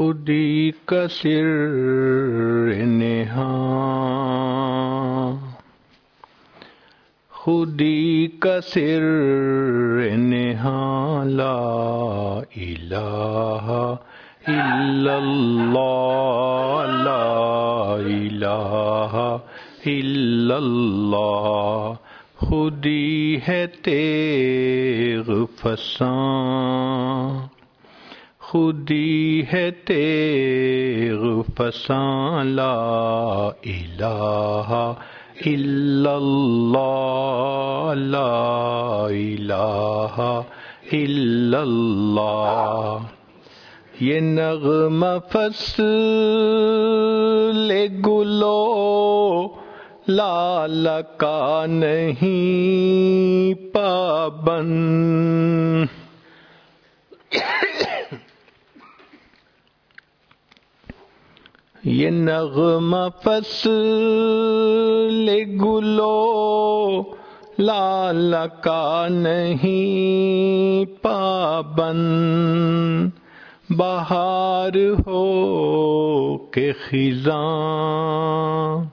خودی کا سر نہا خودی کا سر نہا لا الہ الا اللہ لا الہ الا اللہ خودی ہے تیغ فسان خودی ہے تیغ فسان لا الہ الا اللہ، لا الہ الا اللہ۔ یہ نغمہ فصل گلو، لال کا نہیں پابند۔ یہ نغمہ فصل گلو لال کا نہیں پابند۔ بہار ہو کہ خزاں۔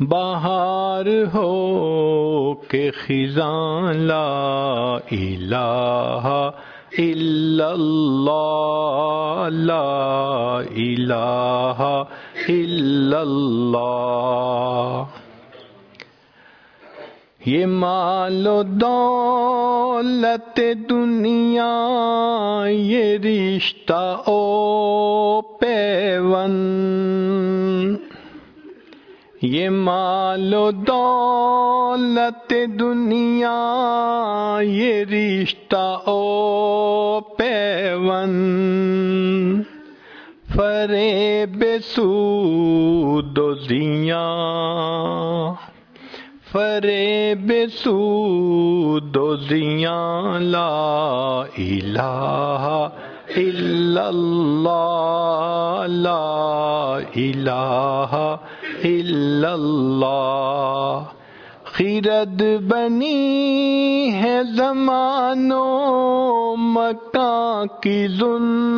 بہار ہو کہ خزاں لا الہ الا اللہ، لا الہ الا اللہ۔ یہ مال و دولت دنیا، یہ رشتہ او پیون یہ مال و دولت دنیا، یہ رشتہ او پیون۔ فریب سود و زیاں۔ فریب سود و زیاں۔ لا الہ الا اللہ، لا الہ الا اللہ خیرد بنی ہے زمانوں مکان کی زناری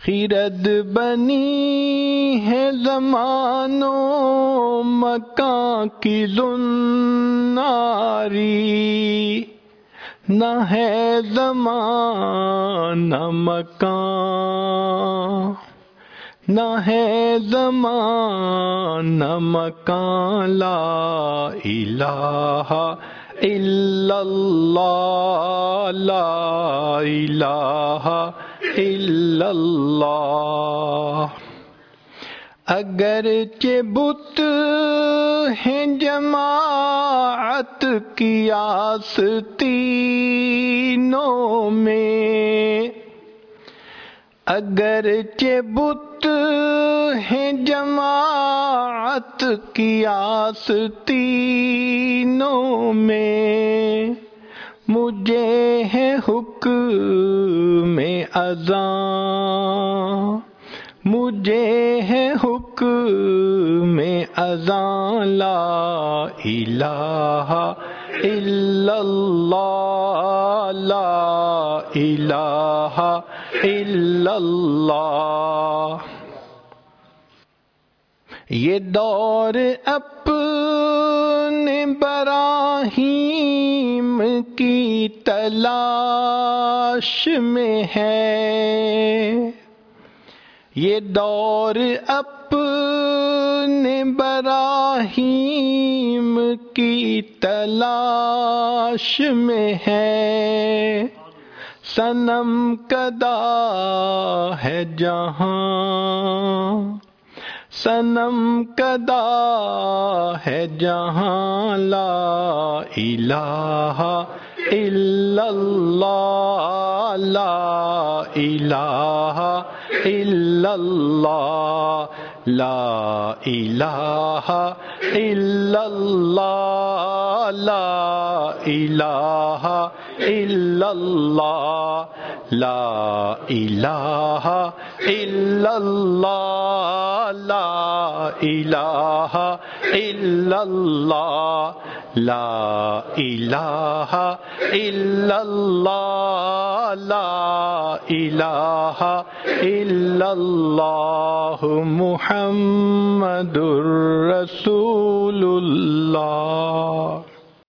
خیرد بنی ہے زمانوں مکان کی زناری نہ ہے زمان مکان نہ ہے زمان نہ مکان لا الہ الا اللہ، لا الہ الا اللہ۔ اگر بت ہیں جماعت کی آستینوں اگر بت ہیں جماعت کی آستینوں میں، مجھے ہے حکم میں اذان مجھے ہے حکم میں اذان لا الہ الا اللہ، لا الہ الا اللہ یہ دور اپنے براہیم کی تلاش میں ہے۔ یہ دور اپنے براہیم کی تلاش میں ہے۔ سنم کدا ہے جہاں، سنم کدا ہے جہاں، لا الہ الا اللہ، لا الہ الا اللہ، لا الہ الا اللہ، لا الہ الا اللہ لا الہ الا اللہ لا الہ الا اللہ لا الہ الا اللہ لا الہ الا اللہ محمد الرسول اللہ